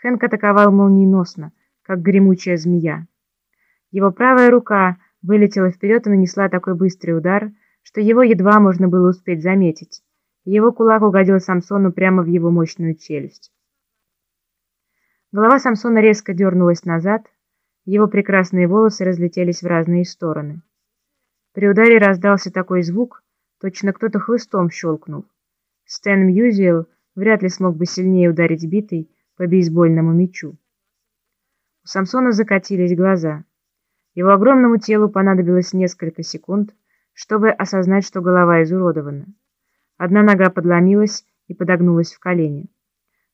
Хэнк атаковал молниеносно, как гремучая змея. Его правая рука вылетела вперед и нанесла такой быстрый удар, что его едва можно было успеть заметить. Его кулак угодил Самсону прямо в его мощную челюсть. Голова Самсона резко дернулась назад, его прекрасные волосы разлетелись в разные стороны. При ударе раздался такой звук, точно кто-то хлыстом щелкнул. Стэн Мьюзиэл вряд ли смог бы сильнее ударить битой по бейсбольному мячу. У Самсона закатились глаза. Его огромному телу понадобилось несколько секунд, чтобы осознать, что голова изуродована. Одна нога подломилась и подогнулась в колени.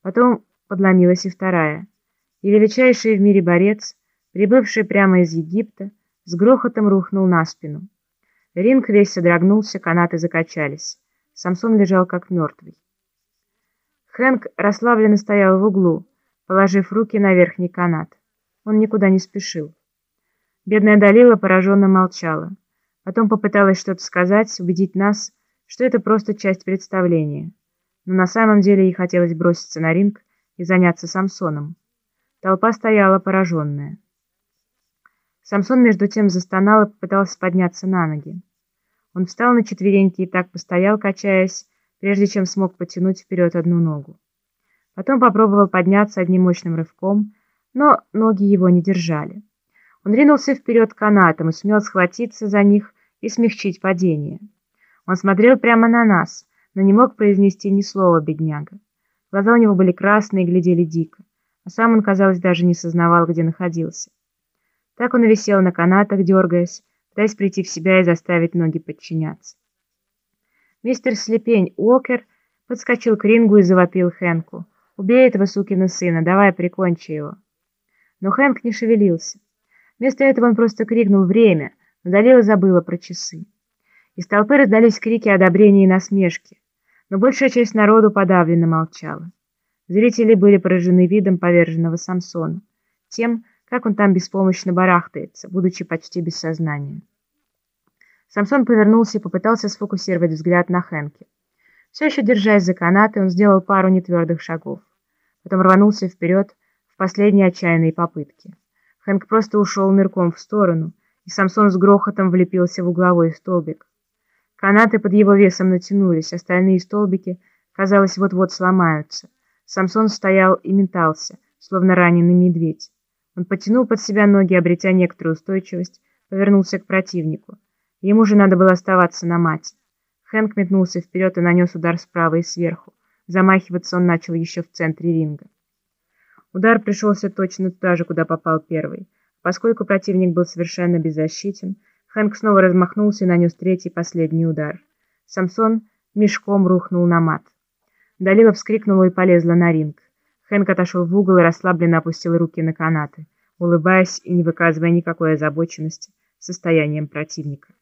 Потом подломилась и вторая. И величайший в мире борец, прибывший прямо из Египта, с грохотом рухнул на спину. Ринг весь содрогнулся, канаты закачались. Самсон лежал как мертвый. Хэнк расслабленно стоял в углу, положив руки на верхний канат. Он никуда не спешил. Бедная Далила пораженно молчала. Потом попыталась что-то сказать, убедить нас, что это просто часть представления. Но на самом деле ей хотелось броситься на ринг и заняться Самсоном. Толпа стояла пораженная. Самсон между тем застонал и попытался подняться на ноги. Он встал на четвереньки и так постоял, качаясь, прежде чем смог потянуть вперед одну ногу. Потом попробовал подняться одним мощным рывком, но ноги его не держали. Он ринулся вперед канатом и сумел схватиться за них и смягчить падение. Он смотрел прямо на нас, но не мог произнести ни слова, бедняга. Глаза у него были красные и глядели дико, а сам он, казалось, даже не сознавал, где находился. Так он висел на канатах, дергаясь, пытаясь прийти в себя и заставить ноги подчиняться. Мистер Слепень Уокер подскочил к рингу и завопил Хэнку. «Убей этого сукина сына, давай прикончи его». Но Хэнк не шевелился. Вместо этого он просто крикнул «Время!», но Далила забыла про часы. Из толпы раздались крики одобрения и насмешки, но большая часть народу подавленно молчала. Зрители были поражены видом поверженного Самсона, тем, как он там беспомощно барахтается, будучи почти без сознания. Самсон повернулся и попытался сфокусировать взгляд на Хэнке. Все еще держась за канаты, он сделал пару нетвердых шагов. Потом рванулся вперед в последней отчаянной попытке. Хэнк просто ушел нырком в сторону, и Самсон с грохотом влепился в угловой столбик. Канаты под его весом натянулись, остальные столбики, казалось, вот-вот сломаются. Самсон стоял и метался, словно раненый медведь. Он потянул под себя ноги, обретя некоторую устойчивость, повернулся к противнику. Ему же надо было оставаться на мате. Хэнк метнулся вперед и нанес удар справа и сверху. Замахиваться он начал еще в центре ринга. Удар пришелся точно туда же, куда попал первый. Поскольку противник был совершенно беззащитен, Хэнк снова размахнулся и нанес третий последний удар. Самсон мешком рухнул на мат. Далила вскрикнула и полезла на ринг. Хэнк отошел в угол и расслабленно опустил руки на канаты, улыбаясь и не выказывая никакой озабоченности состоянием противника.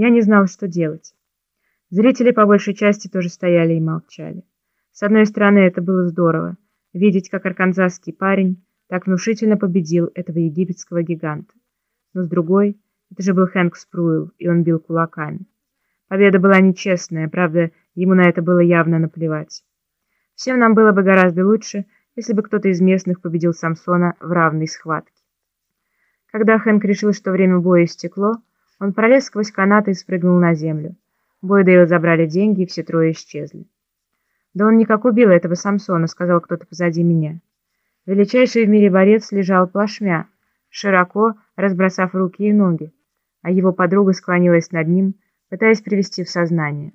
Я не знал, что делать. Зрители по большей части тоже стояли и молчали. С одной стороны, это было здорово, видеть, как арканзасский парень так внушительно победил этого египетского гиганта. Но с другой, это же был Хэнк Спруил, и он бил кулаками. Победа была нечестная, правда, ему на это было явно наплевать. Всем нам было бы гораздо лучше, если бы кто-то из местных победил Самсона в равной схватке. Когда Хэнк решил, что время боя истекло, он пролез сквозь канаты и спрыгнул на землю. Бойдейл забрали деньги, и все трое исчезли. «Да он никак убил этого Самсона», — сказал кто-то позади меня. Величайший в мире борец лежал плашмя, широко разбросав руки и ноги, а его подруга склонилась над ним, пытаясь привести в сознание.